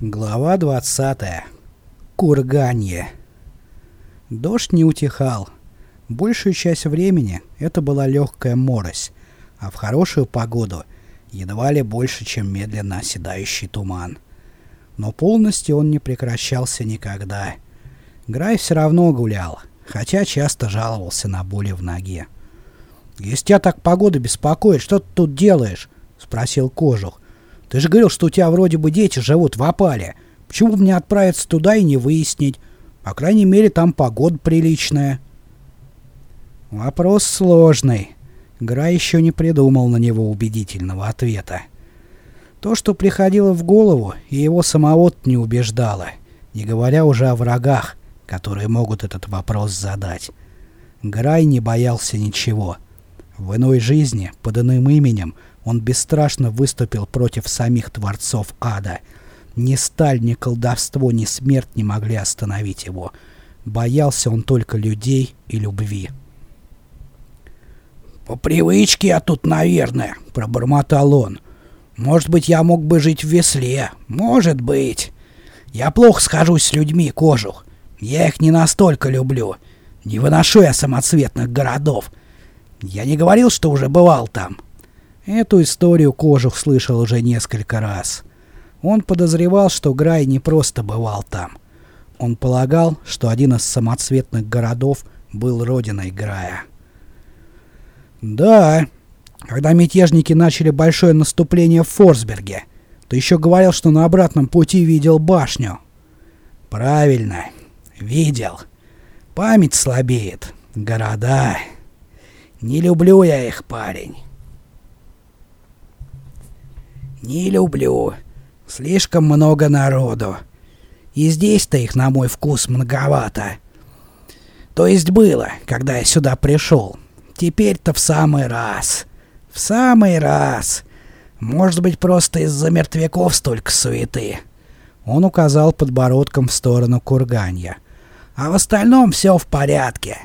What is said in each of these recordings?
Глава 20. Курганье. Дождь не утихал. Большую часть времени это была легкая морось, а в хорошую погоду едва ли больше, чем медленно оседающий туман. Но полностью он не прекращался никогда. Грай все равно гулял, хотя часто жаловался на боли в ноге. «Если тебя так погода беспокоит, что ты тут делаешь?» — спросил Кожух. Ты же говорил, что у тебя вроде бы дети живут в опале. Почему бы мне отправиться туда и не выяснить? По крайней мере, там погода приличная. Вопрос сложный. Гра еще не придумал на него убедительного ответа. То, что приходило в голову, и его самого не убеждало, не говоря уже о врагах, которые могут этот вопрос задать. Грай не боялся ничего. В иной жизни, под иным именем, он бесстрашно выступил против самих творцов ада. Ни сталь, ни колдовство, ни смерть не могли остановить его. Боялся он только людей и любви. «По привычке я тут, наверное», — пробормотал он. «Может быть, я мог бы жить в весле. Может быть. Я плохо схожусь с людьми, кожух. Я их не настолько люблю. Не выношу я самоцветных городов. Я не говорил, что уже бывал там. Эту историю Кожух слышал уже несколько раз. Он подозревал, что Грай не просто бывал там. Он полагал, что один из самоцветных городов был родиной Грая. «Да, когда мятежники начали большое наступление в Форсберге, ты еще говорил, что на обратном пути видел башню». «Правильно, видел. Память слабеет. Города. Не люблю я их, парень». «Не люблю. Слишком много народу. И здесь-то их, на мой вкус, многовато. То есть было, когда я сюда пришел. Теперь-то в самый раз. В самый раз. Может быть, просто из-за мертвяков столько суеты». Он указал подбородком в сторону курганья. «А в остальном все в порядке.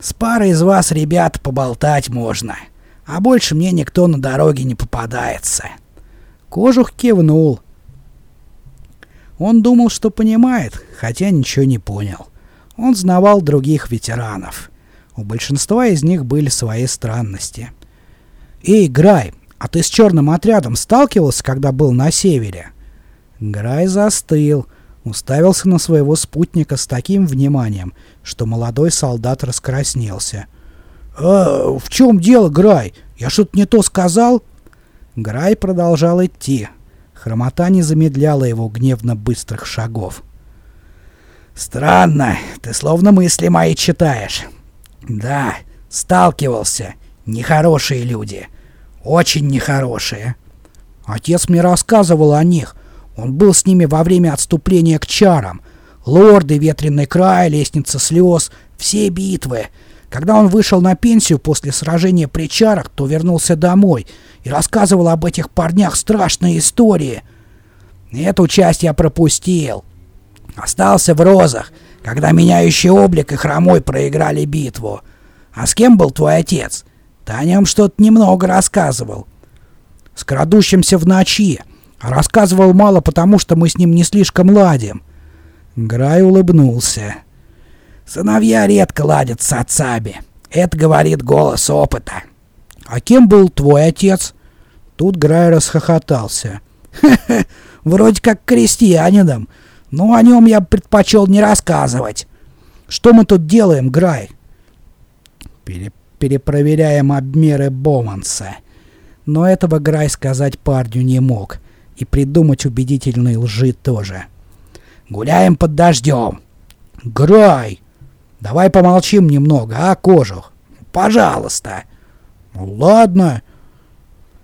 С парой из вас, ребят, поболтать можно. А больше мне никто на дороге не попадается». Кожух кивнул. Он думал, что понимает, хотя ничего не понял. Он знавал других ветеранов. У большинства из них были свои странности. «Эй, Грай, а ты с черным отрядом сталкивался, когда был на севере?» Грай застыл, уставился на своего спутника с таким вниманием, что молодой солдат раскраснелся. «А, в чем дело, Грай? Я что-то не то сказал?» Грай продолжал идти. Хромота не замедляла его гневно быстрых шагов. «Странно, ты словно мысли мои читаешь. Да, сталкивался. Нехорошие люди. Очень нехорошие. Отец мне рассказывал о них. Он был с ними во время отступления к чарам. Лорды, ветреный край, лестница слез, все битвы. Когда он вышел на пенсию после сражения при чарах, то вернулся домой и рассказывал об этих парнях страшные истории. Эту часть я пропустил. Остался в розах, когда меняющий облик и хромой проиграли битву. А с кем был твой отец? Ты о нем что-то немного рассказывал. С крадущимся в ночи. рассказывал мало, потому что мы с ним не слишком ладим. Грай улыбнулся. Сыновья редко ладят с отцами. Это говорит голос опыта. А кем был твой отец? Тут Грай расхохотался. Хе-хе, вроде как крестьянином. Но о нем я предпочел не рассказывать. Что мы тут делаем, Грай? Пере перепроверяем обмеры Боманса. Но этого Грай сказать парню не мог. И придумать убедительные лжи тоже. Гуляем под дождем. Грай! Давай помолчим немного, а, Кожух? Пожалуйста. Ладно.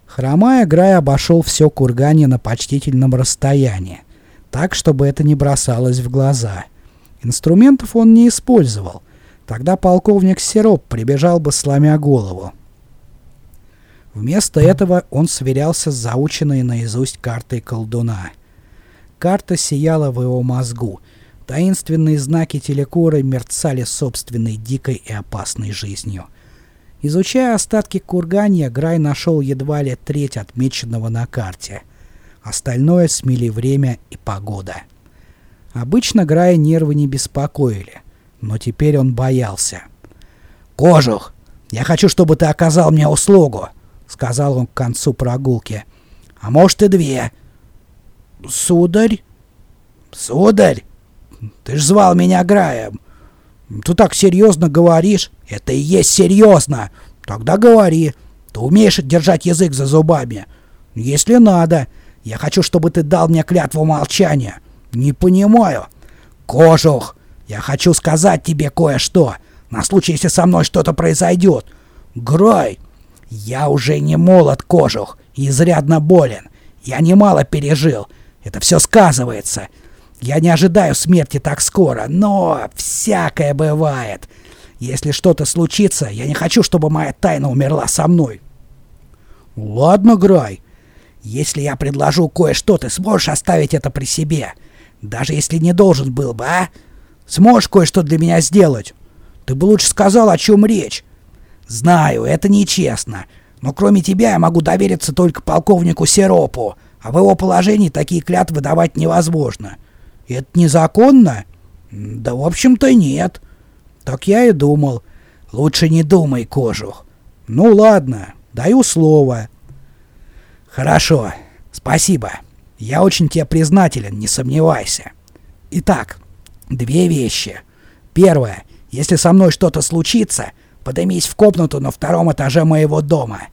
Хромая Грай обошел все кургане на почтительном расстоянии, так, чтобы это не бросалось в глаза. Инструментов он не использовал. Тогда полковник Сироп прибежал бы, сломя голову. Вместо этого он сверялся с заученной наизусть картой колдуна. Карта сияла в его мозгу, Таинственные знаки телекоры мерцали собственной дикой и опасной жизнью. Изучая остатки курганья, Грай нашел едва ли треть отмеченного на карте. Остальное смели время и погода. Обычно Грая нервы не беспокоили, но теперь он боялся. «Кожух, я хочу, чтобы ты оказал мне услугу», — сказал он к концу прогулки. «А может и две». «Сударь?» «Сударь? Ты ж звал меня Граем. Ты так серьезно говоришь?» «Это и есть серьезно. Тогда говори. Ты умеешь держать язык за зубами?» «Если надо. Я хочу, чтобы ты дал мне клятву молчания». «Не понимаю». «Кожух, я хочу сказать тебе кое-что, на случай, если со мной что-то произойдет. Грай, я уже не молод, Кожух, изрядно болен. Я немало пережил. Это все сказывается. Я не ожидаю смерти так скоро, но всякое бывает. Если что-то случится, я не хочу, чтобы моя тайна умерла со мной». «Ладно, Грай. Если я предложу кое-что, ты сможешь оставить это при себе?» Даже если не должен был бы, а? Сможешь кое-что для меня сделать? Ты бы лучше сказал, о чем речь. Знаю, это нечестно. Но кроме тебя я могу довериться только полковнику Сиропу, а в его положении такие клятвы давать невозможно. Это незаконно? Да, в общем-то, нет. Так я и думал. Лучше не думай, Кожух. Ну ладно, даю слово. Хорошо, спасибо. Я очень тебе признателен, не сомневайся. Итак, две вещи. Первое. Если со мной что-то случится, поднимись в комнату на втором этаже моего дома.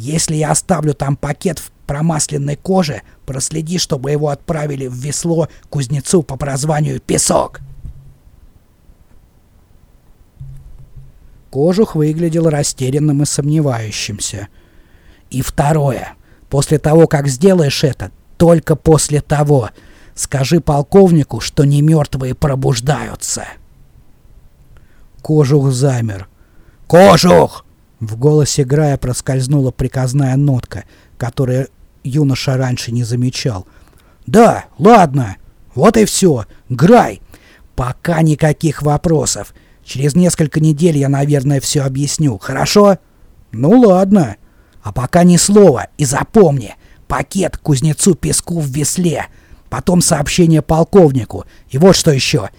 Если я оставлю там пакет в промасленной коже, проследи, чтобы его отправили в весло кузнецу по прозванию Песок. Кожух выглядел растерянным и сомневающимся. И второе. После того, как сделаешь это, только после того. Скажи полковнику, что не мертвые пробуждаются. Кожух замер. «Кожух!» В голосе Грая проскользнула приказная нотка, которую юноша раньше не замечал. «Да, ладно. Вот и все. Грай. Пока никаких вопросов. Через несколько недель я, наверное, все объясню. Хорошо? Ну ладно. А пока ни слова. И запомни, пакет кузнецу Песку в весле, потом сообщение полковнику, и вот что еще.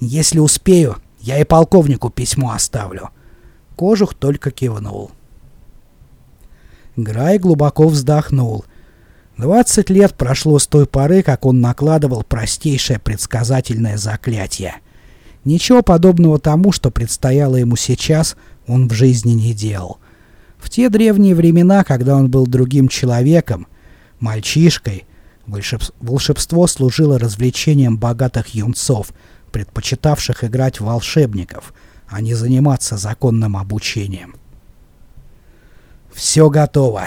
Если успею, я и полковнику письмо оставлю». Кожух только кивнул. Грай глубоко вздохнул. Двадцать лет прошло с той поры, как он накладывал простейшее предсказательное заклятие. Ничего подобного тому, что предстояло ему сейчас, он в жизни не делал. В те древние времена, когда он был другим человеком, мальчишкой, волшебство служило развлечением богатых юнцов, предпочитавших играть в волшебников, а не заниматься законным обучением. Все готово.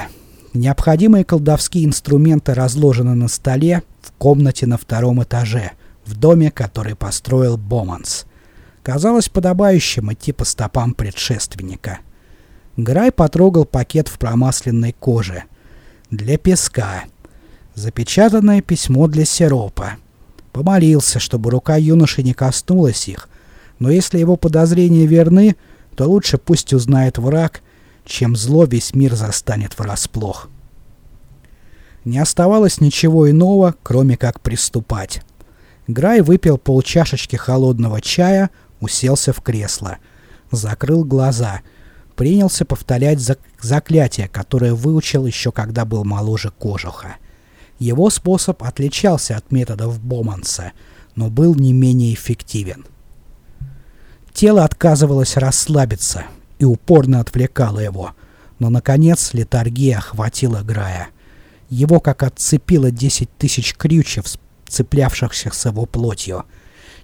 Необходимые колдовские инструменты разложены на столе в комнате на втором этаже, в доме, который построил Боманс. Казалось подобающим идти по стопам предшественника. Грай потрогал пакет в промасленной коже — для песка. Запечатанное письмо для сиропа. Помолился, чтобы рука юноши не коснулась их, но если его подозрения верны, то лучше пусть узнает враг, чем зло весь мир застанет врасплох. Не оставалось ничего иного, кроме как приступать. Грай выпил полчашечки холодного чая, уселся в кресло. Закрыл глаза — принялся повторять зак заклятие, которое выучил еще когда был моложе кожуха. Его способ отличался от методов Боманса, но был не менее эффективен. Тело отказывалось расслабиться и упорно отвлекало его, но, наконец, летаргия охватила Грая. Его как отцепило 10 тысяч крючев, цеплявшихся с его плотью.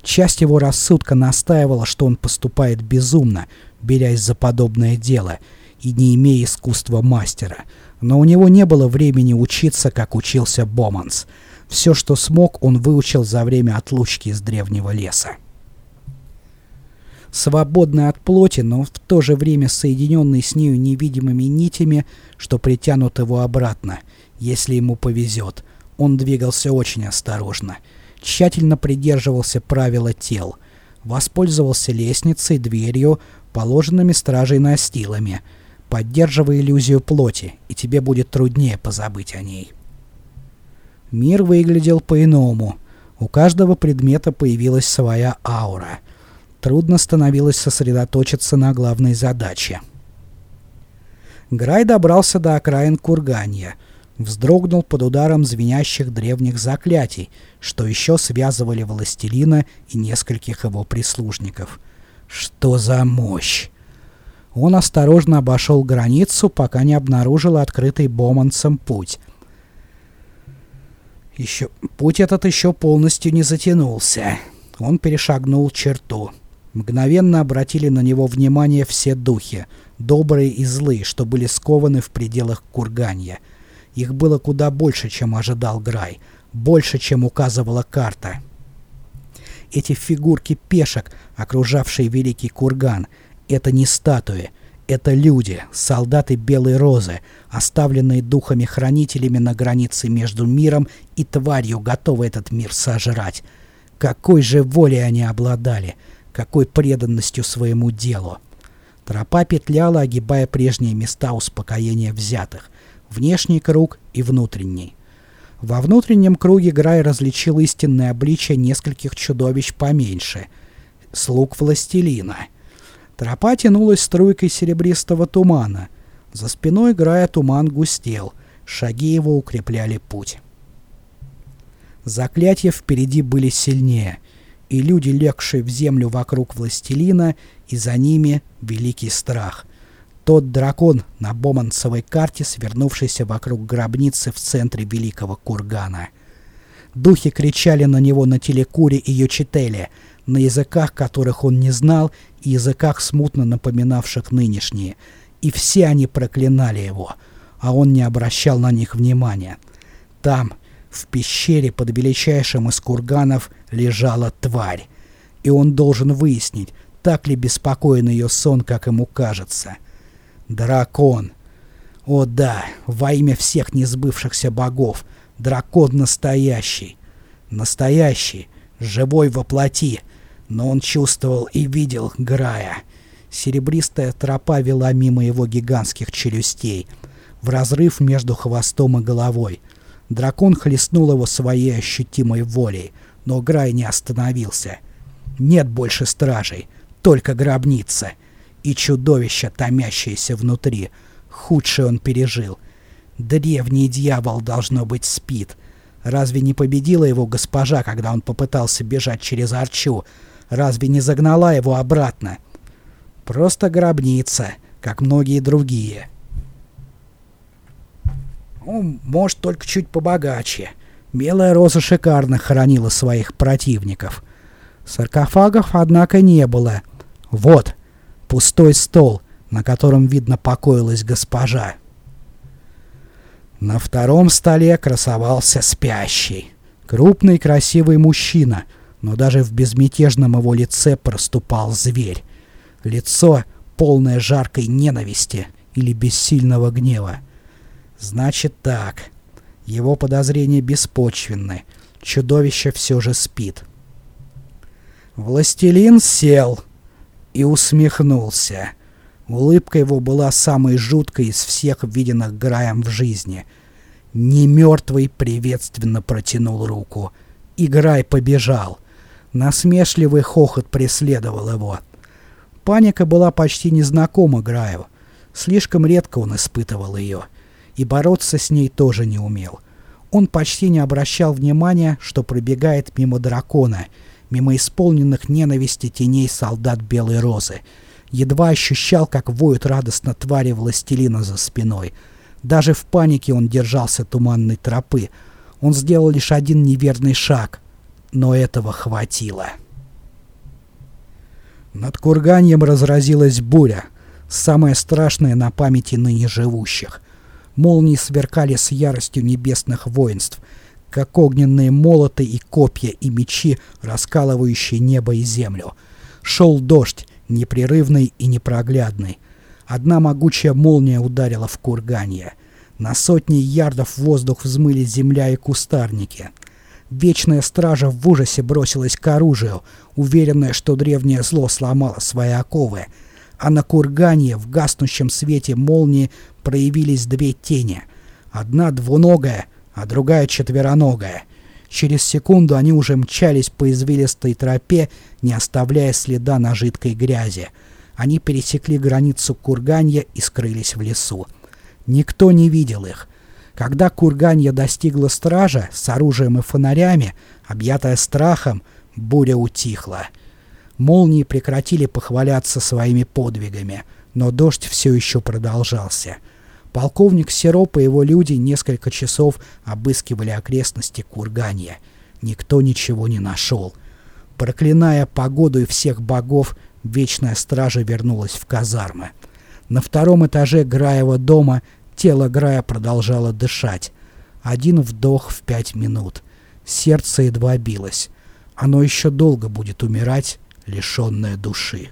Часть его рассудка настаивала, что он поступает безумно, берясь за подобное дело и не имея искусства мастера. Но у него не было времени учиться, как учился Боманс. Все, что смог, он выучил за время отлучки из древнего леса. Свободный от плоти, но в то же время соединенный с нею невидимыми нитями, что притянут его обратно, если ему повезет. Он двигался очень осторожно. Тщательно придерживался правила тел. Воспользовался лестницей, дверью, положенными стражей настилами. Поддерживай иллюзию плоти, и тебе будет труднее позабыть о ней. Мир выглядел по-иному. У каждого предмета появилась своя аура. Трудно становилось сосредоточиться на главной задаче. Грай добрался до окраин Курганья. Вздрогнул под ударом звенящих древних заклятий, что еще связывали властелина и нескольких его прислужников. Что за мощь! Он осторожно обошел границу, пока не обнаружил открытый боманцем путь. Еще... Путь этот еще полностью не затянулся. Он перешагнул черту. Мгновенно обратили на него внимание все духи, добрые и злые, что были скованы в пределах курганья. Их было куда больше, чем ожидал Грай, больше, чем указывала карта. Эти фигурки пешек, окружавшие Великий Курган, это не статуи, это люди, солдаты Белой Розы, оставленные духами-хранителями на границе между миром и тварью, готовы этот мир сожрать. Какой же волей они обладали, какой преданностью своему делу. Тропа петляла, огибая прежние места успокоения взятых, внешний круг и внутренний. Во внутреннем круге Грай различил истинное обличие нескольких чудовищ поменьше — слуг властелина — Тропа тянулась струйкой серебристого тумана. За спиной Грая туман густел, шаги его укрепляли путь. Заклятия впереди были сильнее, и люди, легшие в землю вокруг властелина, и за ними великий страх. Тот дракон на боманцевой карте, свернувшийся вокруг гробницы в центре великого кургана. Духи кричали на него на телекуре и Йочителе — на языках, которых он не знал, и языках, смутно напоминавших нынешние. И все они проклинали его, а он не обращал на них внимания. Там, в пещере под величайшим из курганов, лежала тварь. И он должен выяснить, так ли беспокоен ее сон, как ему кажется. Дракон. О да, во имя всех несбывшихся богов. Дракон настоящий. Настоящий, живой во плоти, но он чувствовал и видел Грая. Серебристая тропа вела мимо его гигантских челюстей, в разрыв между хвостом и головой. Дракон хлестнул его своей ощутимой волей, но Грай не остановился. Нет больше стражей, только гробница. И чудовище, томящееся внутри. Худшее он пережил. Древний дьявол, должно быть, спит. Разве не победила его госпожа, когда он попытался бежать через Арчу, разве не загнала его обратно? Просто гробница, как многие другие. Ну, может, только чуть побогаче. Белая роза шикарно хоронила своих противников. Саркофагов, однако, не было. Вот, пустой стол, на котором, видно, покоилась госпожа. На втором столе красовался спящий. Крупный красивый мужчина — но даже в безмятежном его лице проступал зверь. Лицо, полное жаркой ненависти или бессильного гнева. Значит так. Его подозрения беспочвенны. Чудовище все же спит. Властелин сел и усмехнулся. Улыбка его была самой жуткой из всех виденных Граем в жизни. Немертвый приветственно протянул руку. И Грай побежал — Насмешливый хохот преследовал его. Паника была почти незнакома Граеву. Слишком редко он испытывал ее. И бороться с ней тоже не умел. Он почти не обращал внимания, что пробегает мимо дракона, мимо исполненных ненависти теней солдат Белой Розы. Едва ощущал, как воют радостно твари властелина за спиной. Даже в панике он держался туманной тропы. Он сделал лишь один неверный шаг — но этого хватило. Над Курганьем разразилась буря, самая страшная на памяти ныне живущих. Молнии сверкали с яростью небесных воинств, как огненные молоты и копья и мечи, раскалывающие небо и землю. Шел дождь, непрерывный и непроглядный. Одна могучая молния ударила в Курганье. На сотни ярдов воздух взмыли земля и кустарники — Вечная стража в ужасе бросилась к оружию, уверенная, что древнее зло сломало свои оковы. А на кургане в гаснущем свете молнии проявились две тени. Одна двуногая, а другая четвероногая. Через секунду они уже мчались по извилистой тропе, не оставляя следа на жидкой грязи. Они пересекли границу Курганья и скрылись в лесу. Никто не видел их. Когда Курганья достигла стража с оружием и фонарями, объятая страхом, буря утихла. Молнии прекратили похваляться своими подвигами, но дождь все еще продолжался. Полковник Сироп и его люди несколько часов обыскивали окрестности Курганья. Никто ничего не нашел. Проклиная погоду и всех богов, вечная стража вернулась в казармы. На втором этаже Граева дома тело Грая продолжало дышать. Один вдох в пять минут. Сердце едва билось. Оно еще долго будет умирать, лишенное души.